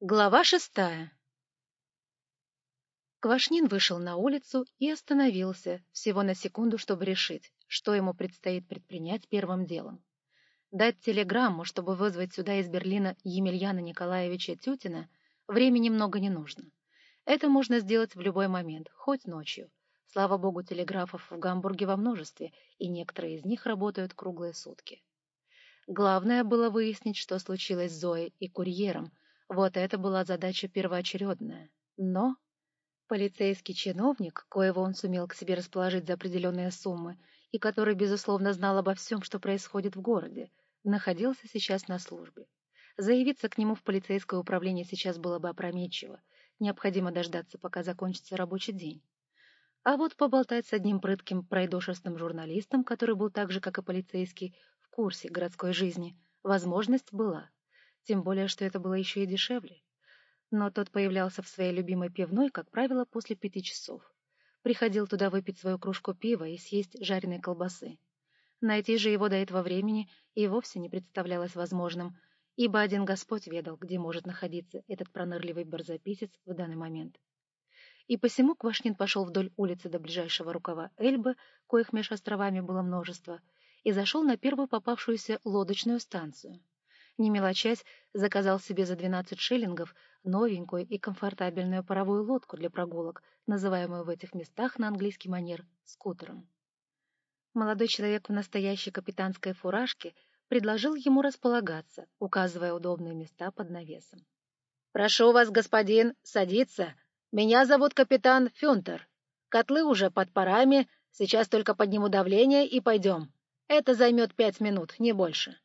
Глава шестая Квашнин вышел на улицу и остановился всего на секунду, чтобы решить, что ему предстоит предпринять первым делом. Дать телеграмму, чтобы вызвать сюда из Берлина Емельяна Николаевича Тютина, времени много не нужно. Это можно сделать в любой момент, хоть ночью. Слава богу, телеграфов в Гамбурге во множестве, и некоторые из них работают круглые сутки. Главное было выяснить, что случилось с Зоей и курьером — вот это была задача первоочередная. Но полицейский чиновник, коего он сумел к себе расположить за определенные суммы, и который, безусловно, знал обо всем, что происходит в городе, находился сейчас на службе. Заявиться к нему в полицейское управление сейчас было бы опрометчиво. Необходимо дождаться, пока закончится рабочий день. А вот поболтать с одним прытким пройдошерстным журналистом, который был так же, как и полицейский, в курсе городской жизни, возможность была тем более, что это было еще и дешевле. Но тот появлялся в своей любимой пивной, как правило, после пяти часов. Приходил туда выпить свою кружку пива и съесть жареной колбасы. Найти же его до этого времени и вовсе не представлялось возможным, ибо один Господь ведал, где может находиться этот пронырливый барзаписец в данный момент. И посему Квашнин пошел вдоль улицы до ближайшего рукава Эльбы, коих меж островами было множество, и зашел на первую попавшуюся лодочную станцию не мелочась, заказал себе за 12 шиллингов новенькую и комфортабельную паровую лодку для прогулок, называемую в этих местах на английский манер скутером. Молодой человек в настоящей капитанской фуражке предложил ему располагаться, указывая удобные места под навесом. «Прошу вас, господин, садиться. Меня зовут капитан Фюнтер. Котлы уже под парами, сейчас только подниму давление и пойдем. Это займет пять минут, не больше».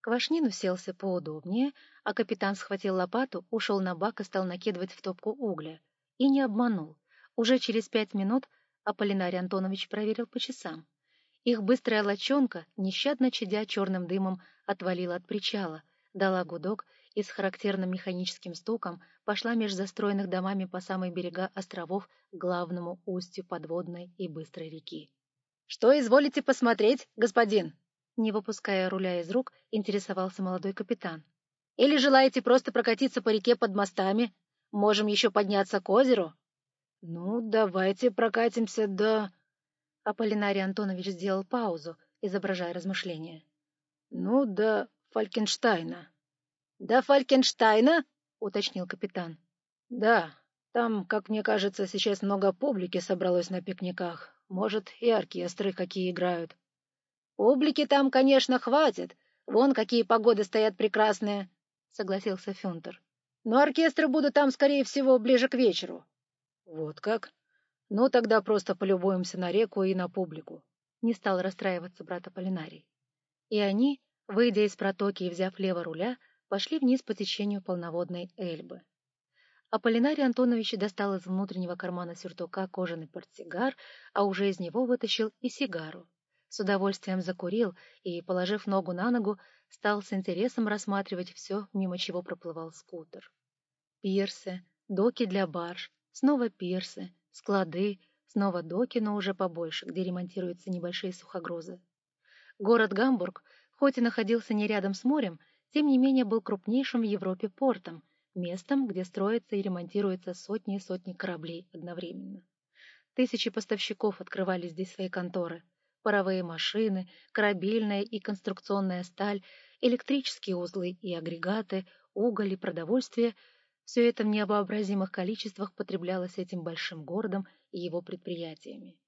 Квашнин уселся поудобнее, а капитан схватил лопату, ушел на бак и стал накидывать в топку угля. И не обманул. Уже через пять минут Аполлинарий Антонович проверил по часам. Их быстрая лочонка, нещадно чадя черным дымом, отвалила от причала, дала гудок и с характерным механическим стуком пошла меж застроенных домами по самой берега островов к главному устью подводной и быстрой реки. — Что изволите посмотреть, господин? Не выпуская руля из рук, интересовался молодой капитан. «Или желаете просто прокатиться по реке под мостами? Можем еще подняться к озеру?» «Ну, давайте прокатимся до...» Аполлинарий Антонович сделал паузу, изображая размышления. «Ну, до Фалькенштайна». «До Фалькенштайна?» — уточнил капитан. «Да, там, как мне кажется, сейчас много публики собралось на пикниках. Может, и оркестры какие играют». Публики там, конечно, хватит. Вон какие погоды стоят прекрасные, — согласился Фюнтер. Но оркестры будут там, скорее всего, ближе к вечеру. Вот как? Ну, тогда просто полюбуемся на реку и на публику. Не стал расстраиваться брат Аполлинарий. И они, выйдя из протоки и взяв лево руля, пошли вниз по течению полноводной Эльбы. Аполлинарий Антонович достал из внутреннего кармана сюртука кожаный портсигар, а уже из него вытащил и сигару с удовольствием закурил и, положив ногу на ногу, стал с интересом рассматривать все, мимо чего проплывал скутер. Пирсы, доки для барж, снова пирсы, склады, снова доки, но уже побольше, где ремонтируются небольшие сухогрузы. Город Гамбург, хоть и находился не рядом с морем, тем не менее был крупнейшим в Европе портом, местом, где строятся и ремонтируются сотни и сотни кораблей одновременно. Тысячи поставщиков открывали здесь свои конторы — паровые машины, корабельная и конструкционная сталь, электрические узлы и агрегаты, уголь и продовольствие — все это в невообразимых количествах потреблялось этим большим городом и его предприятиями.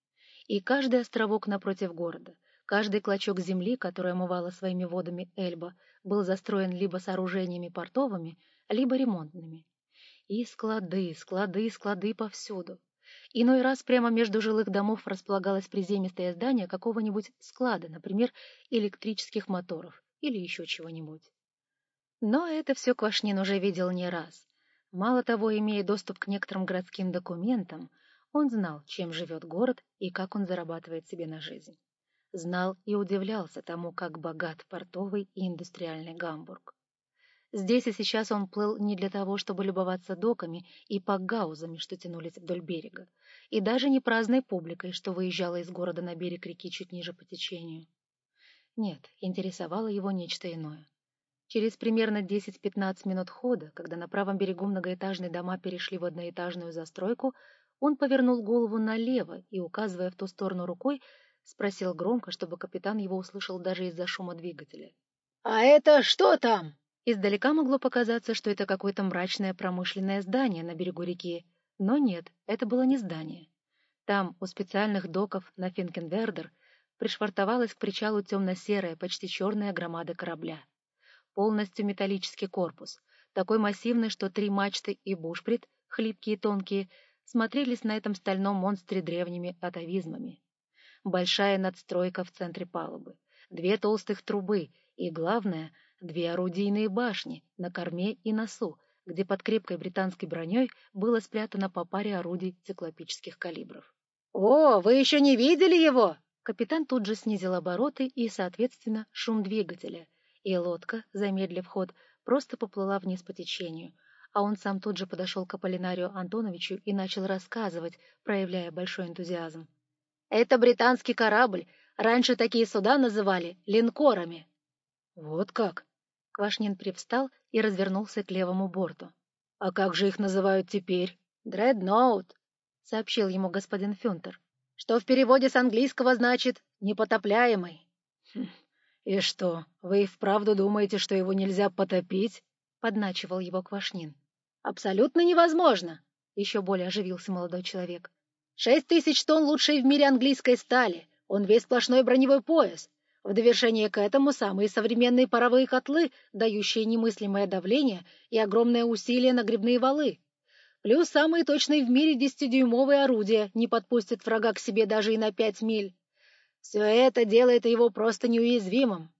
И каждый островок напротив города, каждый клочок земли, который омывала своими водами Эльба, был застроен либо сооружениями портовыми, либо ремонтными. И склады, склады, склады повсюду. Иной раз прямо между жилых домов располагалось приземистое здание какого-нибудь склада, например, электрических моторов или еще чего-нибудь. Но это все Квашнин уже видел не раз. Мало того, имея доступ к некоторым городским документам, он знал, чем живет город и как он зарабатывает себе на жизнь. Знал и удивлялся тому, как богат портовый и индустриальный Гамбург. Здесь и сейчас он плыл не для того, чтобы любоваться доками и пакгаузами, что тянулись вдоль берега, и даже не праздной публикой, что выезжала из города на берег реки чуть ниже по течению. Нет, интересовало его нечто иное. Через примерно 10-15 минут хода, когда на правом берегу многоэтажные дома перешли в одноэтажную застройку, он повернул голову налево и, указывая в ту сторону рукой, спросил громко, чтобы капитан его услышал даже из-за шума двигателя. «А это что там?» Издалека могло показаться, что это какое-то мрачное промышленное здание на берегу реки, но нет, это было не здание. Там, у специальных доков на Финкенвердер, пришвартовалась к причалу темно-серая, почти черная громада корабля. Полностью металлический корпус, такой массивный, что три мачты и бушприт, хлипкие и тонкие, смотрелись на этом стальном монстре древними атовизмами. Большая надстройка в центре палубы, две толстых трубы и, главное, две орудийные башни на корме и носу, где под крепкой британской броней было спрятано по паре орудий циклопических калибров. «О, вы еще не видели его?» Капитан тут же снизил обороты и, соответственно, шум двигателя, и лодка, замедлив ход, просто поплыла вниз по течению, а он сам тут же подошел к Аполлинарию Антоновичу и начал рассказывать, проявляя большой энтузиазм. «Это британский корабль. Раньше такие суда называли линкорами». «Вот как?» Квашнин привстал и развернулся к левому борту. «А как же их называют теперь?» «Дредноут», — сообщил ему господин Фюнтер, «что в переводе с английского значит «непотопляемый». Хм. «И что, вы и вправду думаете, что его нельзя потопить?» — подначивал его Квашнин. «Абсолютно невозможно!» — еще более оживился молодой человек. «Шесть тысяч тонн лучшей в мире английской стали. Он весь сплошной броневой пояс. В довершение к этому самые современные паровые котлы, дающие немыслимое давление и огромное усилие на грибные валы. Плюс самые точные в мире десятидюймовые орудия не подпустят врага к себе даже и на пять миль. Все это делает его просто неуязвимым.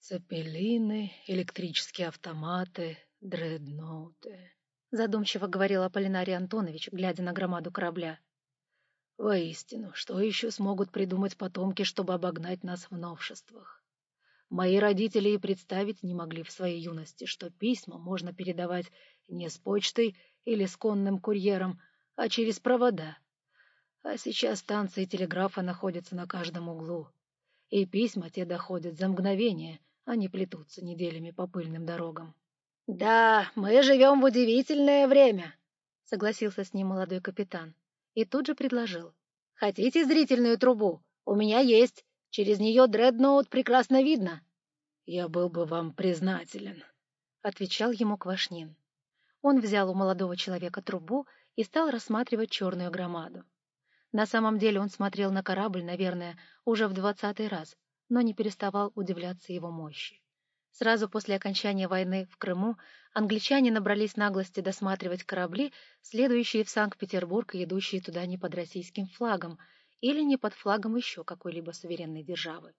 «Цепелины, электрические автоматы, дредноуты», — задумчиво говорил Аполлинарий Антонович, глядя на громаду корабля. Воистину, что еще смогут придумать потомки, чтобы обогнать нас в новшествах? Мои родители и представить не могли в своей юности, что письма можно передавать не с почтой или с конным курьером, а через провода. А сейчас станции телеграфа находятся на каждом углу, и письма те доходят за мгновение, а не плетутся неделями по пыльным дорогам. — Да, мы живем в удивительное время, — согласился с ним молодой капитан и тут же предложил. «Хотите зрительную трубу? У меня есть. Через нее дредноут прекрасно видно». «Я был бы вам признателен», — отвечал ему Квашнин. Он взял у молодого человека трубу и стал рассматривать черную громаду. На самом деле он смотрел на корабль, наверное, уже в двадцатый раз, но не переставал удивляться его мощи. Сразу после окончания войны в Крыму англичане набрались наглости досматривать корабли, следующие в Санкт-Петербург и идущие туда не под российским флагом или не под флагом еще какой-либо суверенной державы.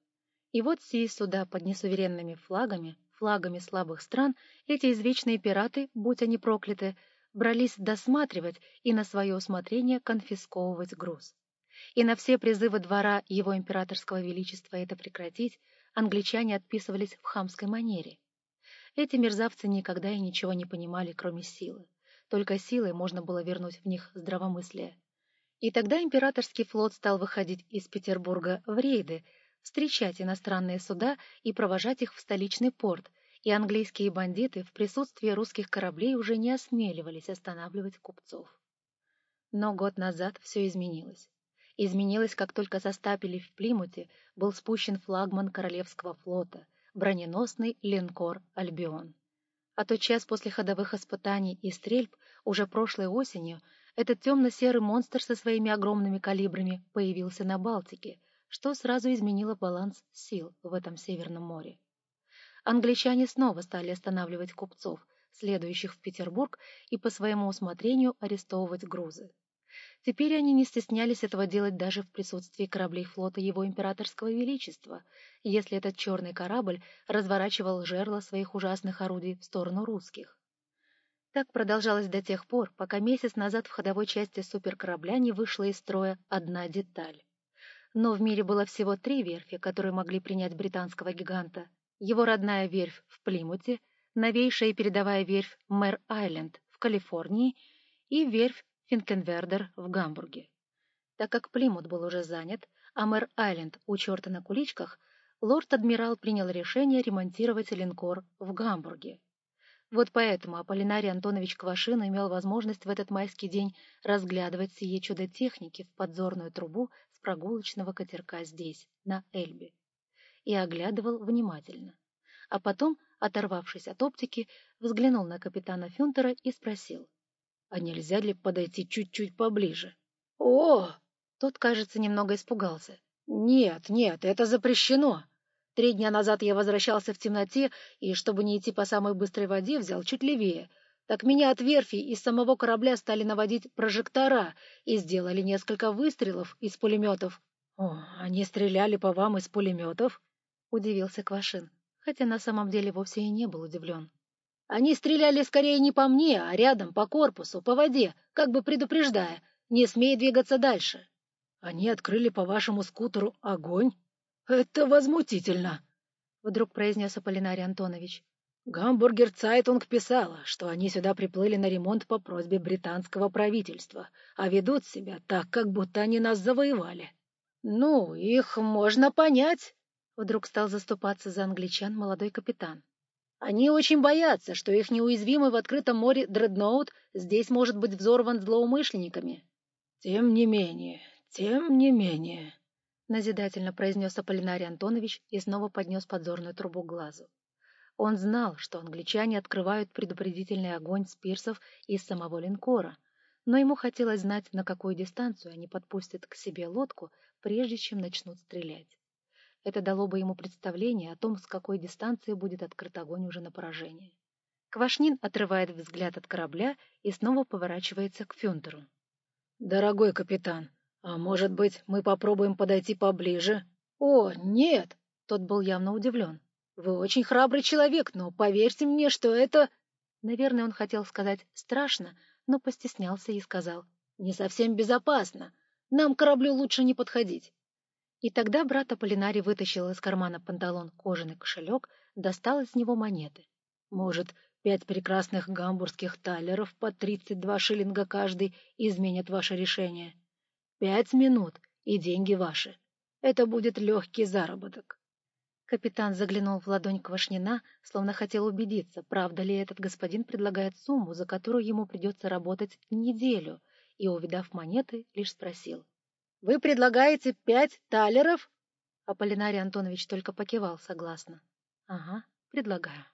И вот сии суда под несуверенными флагами, флагами слабых стран, эти извечные пираты, будь они прокляты, брались досматривать и на свое усмотрение конфисковывать груз. И на все призывы двора его императорского величества это прекратить англичане отписывались в хамской манере. Эти мерзавцы никогда и ничего не понимали, кроме силы. Только силой можно было вернуть в них здравомыслие. И тогда императорский флот стал выходить из Петербурга в рейды, встречать иностранные суда и провожать их в столичный порт, и английские бандиты в присутствии русских кораблей уже не осмеливались останавливать купцов. Но год назад все изменилось изменилось, как только со стапелей в Плимуте был спущен флагман Королевского флота, броненосный линкор «Альбион». А тот час после ходовых испытаний и стрельб, уже прошлой осенью, этот темно-серый монстр со своими огромными калибрами появился на Балтике, что сразу изменило баланс сил в этом Северном море. Англичане снова стали останавливать купцов, следующих в Петербург, и по своему усмотрению арестовывать грузы. Теперь они не стеснялись этого делать даже в присутствии кораблей флота его императорского величества, если этот черный корабль разворачивал жерла своих ужасных орудий в сторону русских. Так продолжалось до тех пор, пока месяц назад в ходовой части суперкорабля не вышла из строя одна деталь. Но в мире было всего три верфи, которые могли принять британского гиганта. Его родная верфь в Плимуте, новейшая передовая верфь Мэр-Айленд в Калифорнии и верфь Финкенвердер в Гамбурге. Так как Плимут был уже занят, а мэр Айленд у черта на куличках, лорд-адмирал принял решение ремонтировать линкор в Гамбурге. Вот поэтому Аполлинарий Антонович Квашин имел возможность в этот майский день разглядывать сие чудо техники в подзорную трубу с прогулочного катерка здесь, на Эльбе. И оглядывал внимательно. А потом, оторвавшись от оптики, взглянул на капитана Фюнтера и спросил. — А нельзя ли подойти чуть-чуть поближе? — О! Тот, кажется, немного испугался. — Нет, нет, это запрещено. Три дня назад я возвращался в темноте, и, чтобы не идти по самой быстрой воде, взял чуть левее. Так меня от верфи из самого корабля стали наводить прожектора и сделали несколько выстрелов из пулеметов. — О, они стреляли по вам из пулеметов? — удивился Квашин, хотя на самом деле вовсе и не был удивлен. — Они стреляли скорее не по мне, а рядом, по корпусу, по воде, как бы предупреждая, не смей двигаться дальше. — Они открыли по вашему скутеру огонь? «Это возмутительно», — вдруг произнес Аполлинарий Антонович. «Гамбургер Цайтунг писала, что они сюда приплыли на ремонт по просьбе британского правительства, а ведут себя так, как будто они нас завоевали». «Ну, их можно понять», — вдруг стал заступаться за англичан молодой капитан. «Они очень боятся, что их неуязвимый в открытом море дредноут здесь может быть взорван злоумышленниками». «Тем не менее, тем не менее», — назидательно произнес Аполлинарий Антонович и снова поднес подзорную трубу к глазу. Он знал, что англичане открывают предупредительный огонь с пирсов из самого линкора, но ему хотелось знать, на какую дистанцию они подпустят к себе лодку, прежде чем начнут стрелять. Это дало бы ему представление о том, с какой дистанции будет открыт огонь уже на поражение. Квашнин отрывает взгляд от корабля и снова поворачивается к Фюнтеру. «Дорогой капитан, «А может быть, мы попробуем подойти поближе?» «О, нет!» — тот был явно удивлен. «Вы очень храбрый человек, но поверьте мне, что это...» Наверное, он хотел сказать «страшно», но постеснялся и сказал «не совсем безопасно. Нам кораблю лучше не подходить». И тогда брат Аполлинарий вытащил из кармана панталон кожаный кошелек, достал из него монеты. «Может, пять прекрасных гамбургских талеров по тридцать два шиллинга каждый изменят ваше решение?» Пять минут, и деньги ваши. Это будет легкий заработок. Капитан заглянул в ладонь Квашнина, словно хотел убедиться, правда ли этот господин предлагает сумму, за которую ему придется работать неделю, и, увидав монеты, лишь спросил. — Вы предлагаете пять талеров? Аполлинарий Антонович только покивал согласно. — Ага, предлагаю.